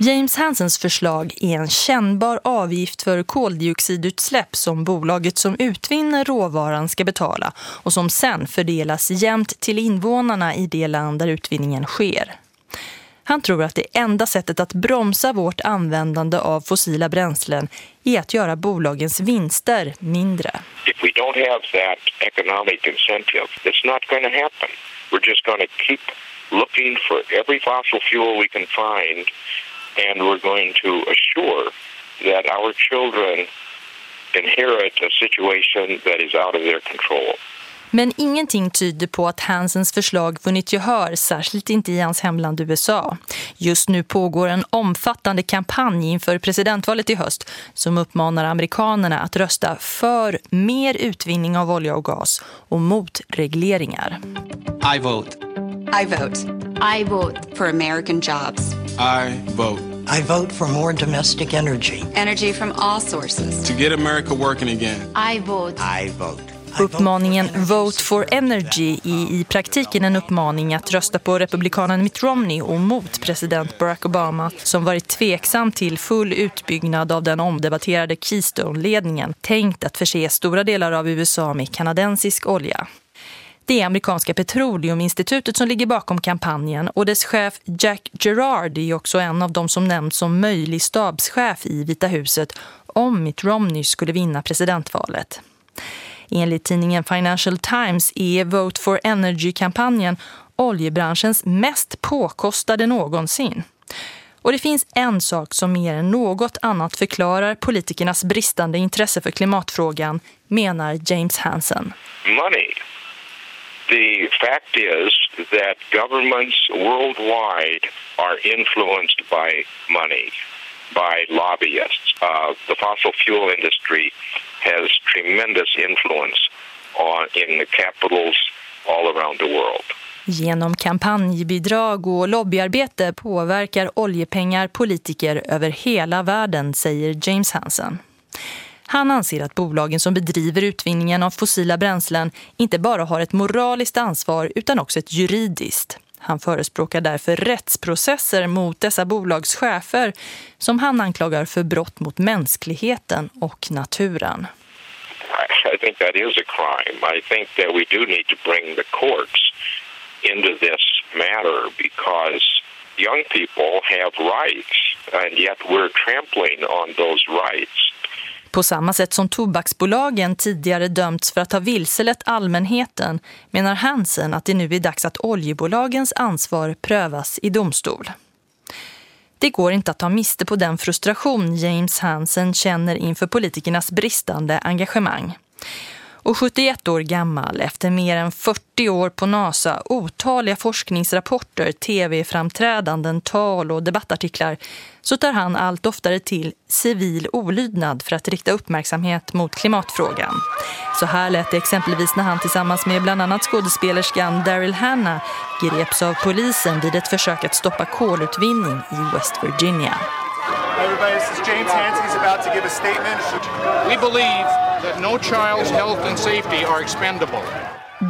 James Hansens förslag är en kännbar avgift för koldioxidutsläpp som bolaget som utvinner råvaran ska betala och som sen fördelas jämnt till invånarna i det land där utvinningen sker. Han tror att det enda sättet att bromsa vårt användande av fossila bränslen är att göra bolagens vinster mindre.
If we don't have that economic incentive, it's not going to happen. We're just going to keep looking for every fossil fuel we can find and we're going to assure that our children inherit a situation that is out of their control.
Men ingenting tyder på att Hansens förslag vunnit gehör, särskilt inte i hans hemland USA. Just nu pågår en omfattande kampanj inför presidentvalet i höst som uppmanar amerikanerna att rösta för mer utvinning av olja och gas och mot regleringar.
I vote.
I vote. I vote for American jobs.
I vote.
I vote for more domestic energy.
Energy from all sources.
To get America working again.
I vote.
I vote.
Uppmaningen Vote for Energy är i praktiken en uppmaning att rösta på republikanen Mitt Romney och mot president Barack Obama som varit tveksam till full utbyggnad av den omdebatterade Keystone-ledningen tänkt att förse stora delar av USA med kanadensisk olja. Det är amerikanska petroleuminstitutet som ligger bakom kampanjen och dess chef Jack Gerard är också en av dem som nämns som möjlig stabschef i Vita huset om Mitt Romney skulle vinna presidentvalet. Enligt tidningen Financial Times är Vote for Energy-kampanjen oljebranschens mest påkostade någonsin. Och det finns en sak som mer än något annat förklarar politikernas bristande intresse för klimatfrågan, menar James Hansen.
Money. The fact is that governments worldwide are influenced by money, by lobbyists. Uh, the fossil fuel industry has tremendous influence on in the capitals all around the world.
Genom kampanjbidrag och lobbyarbete påverkar oljepengar politiker över hela världen, säger James Hansen. Han anser att bolagen som bedriver utvinningen av fossila bränslen inte bara har ett moraliskt ansvar utan också ett juridiskt. Han förespråkar därför rättsprocesser mot dessa bolagschefer som han anklagar för brott mot mänskligheten och naturen.
I think that is a crime. I think that we do need to bring the courts into this matter because young people have rights and yet we're trampling on those rights.
På samma sätt som tobaksbolagen tidigare dömts för att ha vilselett allmänheten menar Hansen att det nu är dags att oljebolagens ansvar prövas i domstol. Det går inte att ta miste på den frustration James Hansen känner inför politikernas bristande engagemang. Och 71 år gammal, efter mer än 40 år på NASA, otaliga forskningsrapporter, tv-framträdanden, tal och debattartiklar så tar han allt oftare till civil olydnad för att rikta uppmärksamhet mot klimatfrågan. Så här lät det exempelvis när han tillsammans med bland annat skådespelerskan Daryl Hannah greps av polisen vid ett försök att stoppa kolutvinning i West Virginia.
Everybody, this is James Hansen. He's about to give a statement.
We believe that no child's health and safety are expendable.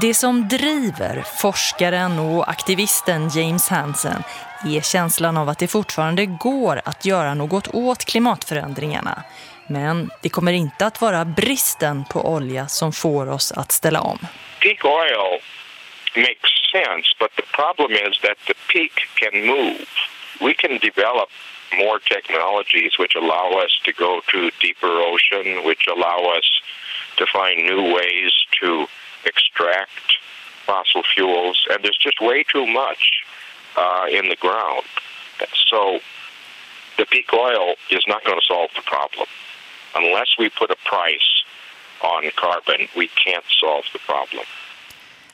Det som driver forskaren och aktivisten James Hansen är känslan av att det fortfarande går att göra något åt klimatförändringarna. Men det kommer inte att vara bristen på olja som får oss att ställa om.
Peak oil makes sense, but the problem is that the peak can move. We can develop more technologies which allow us to go to deeper ocean, which allow us to find new ways to extract fossil fuels, and there's just way too much uh, in the ground. So the peak oil is not going to solve the problem. Unless we put a price on carbon, we can't solve the problem.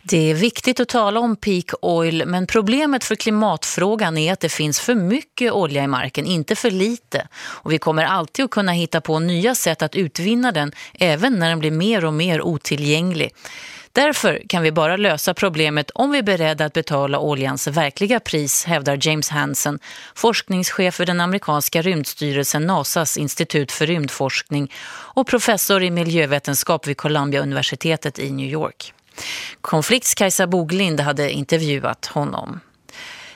Det är viktigt att tala om peak oil men problemet för klimatfrågan är att det finns för mycket olja i marken, inte för lite. Och vi kommer alltid att kunna hitta på nya sätt att utvinna den även när den blir mer och mer otillgänglig. Därför kan vi bara lösa problemet om vi är beredda att betala oljans verkliga pris, hävdar James Hansen, forskningschef för den amerikanska rymdstyrelsen NASAs institut för rymdforskning och professor i miljövetenskap vid Columbia-universitetet i New York. Konflikts Kajsa Boglind hade intervjuat honom.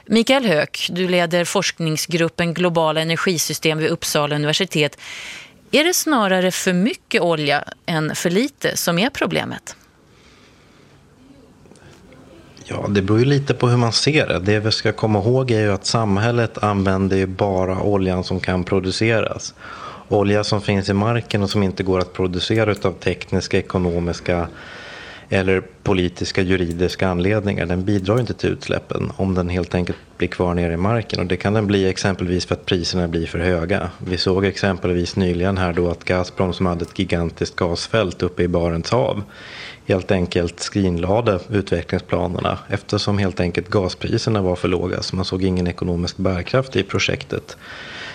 Mikael Höök, du leder forskningsgruppen Globala energisystem vid Uppsala universitet. Är det snarare för mycket olja än för lite som är problemet?
Ja, det beror ju lite på hur man ser det. Det vi ska komma ihåg är ju att samhället använder ju bara oljan som kan produceras. Olja som finns i marken och som inte går att producera av tekniska, ekonomiska eller politiska juridiska anledningar. Den bidrar inte till utsläppen om den helt enkelt blir kvar nere i marken. Och det kan den bli exempelvis för att priserna blir för höga. Vi såg exempelvis nyligen här då att Gazprom som hade ett gigantiskt gasfält uppe i Barents hav helt enkelt skrinlade utvecklingsplanerna eftersom helt enkelt gaspriserna var för låga så man såg ingen ekonomisk bärkraft i projektet.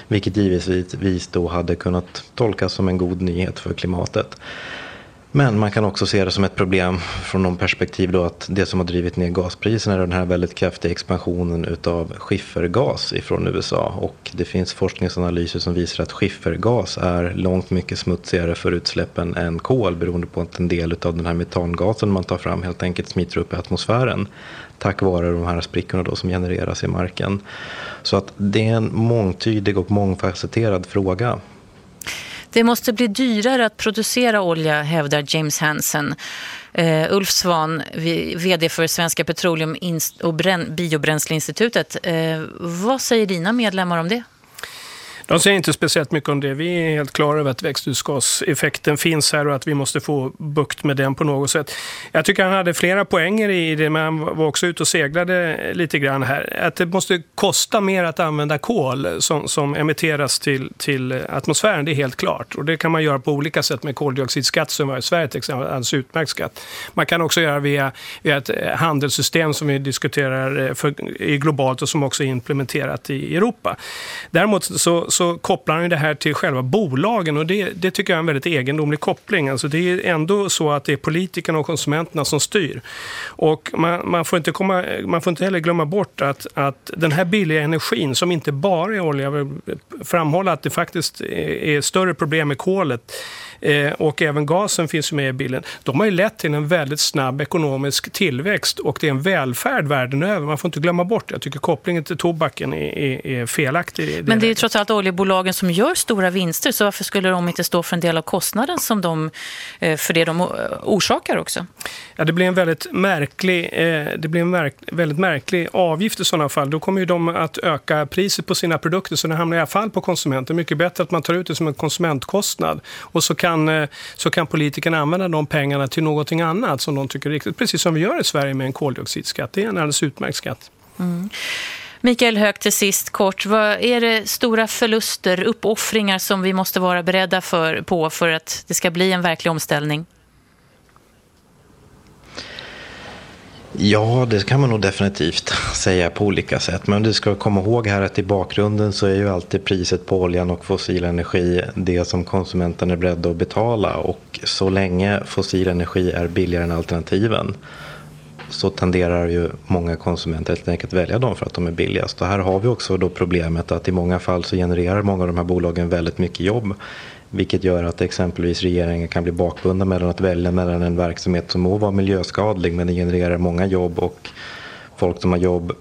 Vilket givetvis då hade kunnat tolkas som en god nyhet för klimatet. Men man kan också se det som ett problem från de perspektiv då att det som har drivit ner gaspriserna är den här väldigt kraftiga expansionen utav skiffergas ifrån USA. Och det finns forskningsanalyser som visar att skiffergas är långt mycket smutsigare för utsläppen än kol beroende på att en del av den här metangasen man tar fram helt enkelt smiter upp i atmosfären tack vare de här sprickorna då som genereras i marken. Så att det är en mångtydig och mångfacetterad fråga.
Det måste bli dyrare att producera olja, hävdar James Hansen. Uh, Ulf Svan, vd för Svenska Petroleum och Biobränsleinstitutet. Uh, eh, vad säger dina medlemmar om det?
De säger inte speciellt mycket om det. Vi är helt klara över att växthusgaseffekten finns här och att vi måste få bukt med den på något sätt. Jag tycker han hade flera poänger i det, men han var också ute och seglade lite grann här. Att det måste kosta mer att använda kol som, som emitteras till, till atmosfären, det är helt klart. Och det kan man göra på olika sätt med koldioxidskatt som var i Sverige till exempel, alldeles utmärkt skatt. Man kan också göra via, via ett handelssystem som vi diskuterar eh, för, i globalt och som också är implementerat i Europa. Däremot så, så kopplar han det här till själva bolagen och det, det tycker jag är en väldigt egendomlig koppling. Alltså det är ändå så att det är politikerna och konsumenterna som styr. Och man, man, får, inte komma, man får inte heller glömma bort att, att den här billiga energin som inte bara är olja, jag vill framhålla att det faktiskt är större problem med kolet eh, och även gasen finns med i bilden. De har ju lett till en väldigt snabb ekonomisk tillväxt och det är en välfärd världen över. Man får inte glömma bort det. Jag tycker kopplingen till tobaken är, är, är felaktig.
Men det är ju trots allt oljebolagen som gör stora vinster så varför skulle de inte stå för en del av kostnaden som de, eh, för det de eh, orsakar också?
Ja, det blir en väldigt märklig, eh, det blir en märk, väldigt märklig avgift i sådana fall. Då kommer ju de att öka priset på sina produkter så det hamnar i alla fall på konsumenten. Mycket bättre att man tar ut det som en konsumentkostnad och så kan, Eh, så kan politikerna använda de pengarna till någonting annat som de tycker är riktigt. Precis som vi gör i Sverige med en koldioxidskatt. Det är en alldeles utmärkt skatt. Mm.
Mikael Hög, till sist kort. Vad är det stora förluster, uppoffringar som vi måste vara beredda för, på för att det ska bli en verklig omställning?
Ja, det kan man nog definitivt säga på olika sätt. Men du ska komma ihåg här att i bakgrunden så är ju alltid priset på oljan och fossil energi det som konsumenten är beredd att betala. Och så länge fossil energi är billigare än alternativen så tenderar ju många konsumenter helt enkelt välja dem för att de är billigast. Och här har vi också då problemet att i många fall så genererar många av de här bolagen väldigt mycket jobb. Vilket gör att exempelvis regeringen kan bli bakbundna mellan att välja mellan en verksamhet som må vara miljöskadlig men den genererar många jobb och folk som har jobb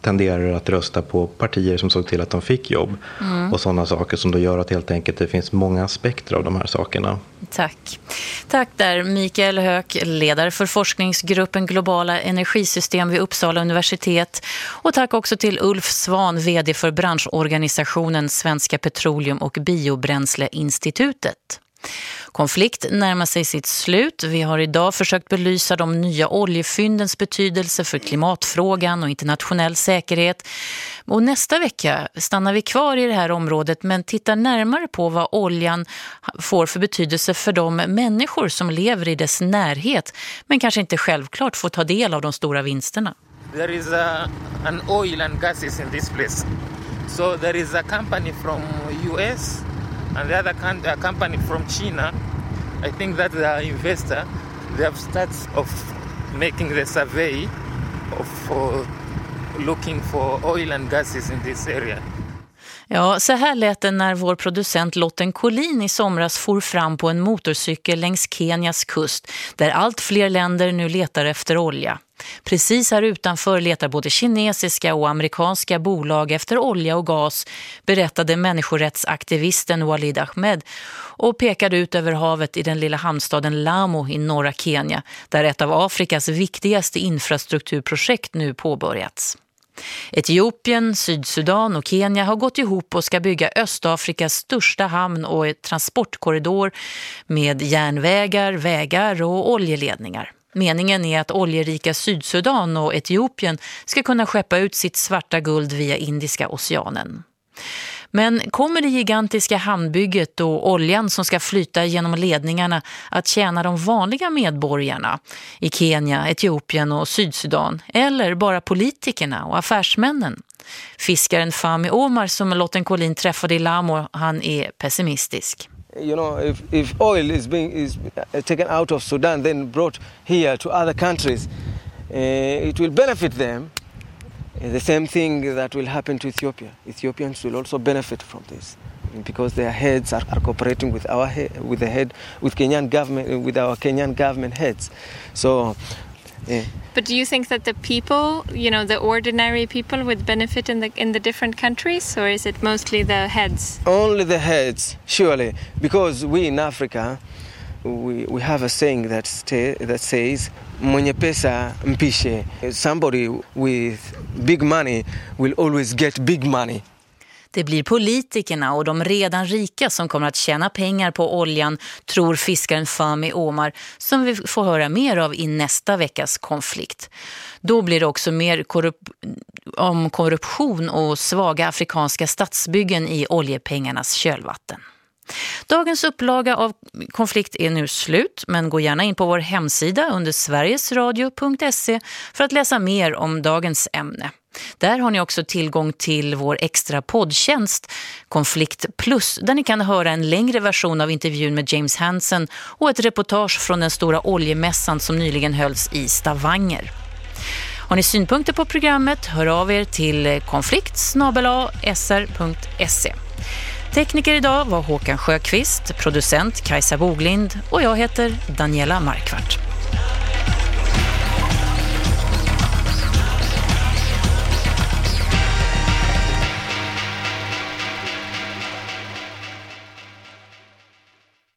tenderar att rösta på partier som såg till att de fick jobb. Mm. Och sådana saker som då gör att helt enkelt det finns många aspekter av de här sakerna.
Tack. Tack där Mikael Höök, ledare för forskningsgruppen Globala energisystem vid Uppsala universitet. Och tack också till Ulf Svan, vd för branschorganisationen Svenska Petroleum- och Biobränsleinstitutet. Konflikt närmar sig sitt slut. Vi har idag försökt belysa de nya oljefyndens betydelse för klimatfrågan och internationell säkerhet. Och nästa vecka stannar vi kvar i det här området men tittar närmare på vad oljan får för betydelse för de människor som lever i dess närhet men kanske inte självklart får ta del av de stora vinsterna.
There is a, an oil and gases in this place. So there is a company from US and the other company from China, I think that the investor, they have started of making the survey of uh, looking for oil and gases in this area.
Ja, så här lät det när vår producent Lotten Collin i somras for fram på en motorcykel längs Kenias kust där allt fler länder nu letar efter olja. Precis här utanför letar både kinesiska och amerikanska bolag efter olja och gas, berättade människorättsaktivisten Walid Ahmed och pekade ut över havet i den lilla hamnstaden Lamo i norra Kenya, där ett av Afrikas viktigaste infrastrukturprojekt nu påbörjats. Etiopien, Sydsudan och Kenya har gått ihop och ska bygga Östafrikas största hamn och ett transportkorridor med järnvägar, vägar och oljeledningar. Meningen är att oljerika Sydsudan och Etiopien ska kunna skeppa ut sitt svarta guld via Indiska oceanen. Men kommer det gigantiska hamnbygget och oljan som ska flyta genom ledningarna att tjäna de vanliga medborgarna i Kenya, Etiopien och Sydsudan eller bara politikerna och affärsmännen? Fiskaren Fami Omar som Lotten Collin träffade i Lamo, han är pessimistisk.
You know, if, if oil is being is taken out of Sudan then brought here to other countries, uh, it will benefit them. The same thing that will happen to Ethiopia. Ethiopians will also benefit from this because their heads are, are cooperating with our he- with the head with Kenyan government uh, with our Kenyan government heads. So. Yeah.
But do you think that the people, you know, the ordinary people would benefit in the in the different countries or is it mostly the heads?
Only the heads, surely, because we in Africa we, we have a saying that stay, that says mwenye pesa mpishe. Somebody with big money will always get big money.
Det blir politikerna och de redan rika som kommer att tjäna pengar på oljan, tror fiskaren Fami Omar, som vi får höra mer av i nästa veckas konflikt. Då blir det också mer korrup om korruption och svaga afrikanska statsbyggen i oljepengarnas kölvatten. Dagens upplaga av konflikt är nu slut men gå gärna in på vår hemsida under sverigesradio.se för att läsa mer om dagens ämne. Där har ni också tillgång till vår extra poddtjänst Konflikt Plus där ni kan höra en längre version av intervjun med James Hansen och ett reportage från den stora oljemässan som nyligen hölls i Stavanger. Har ni synpunkter på programmet, hör av er till konfliktsnabela.sr.se. Tekniker idag var Håkan Sjöqvist, producent Kajsa Boglind och jag heter Daniela Markvart.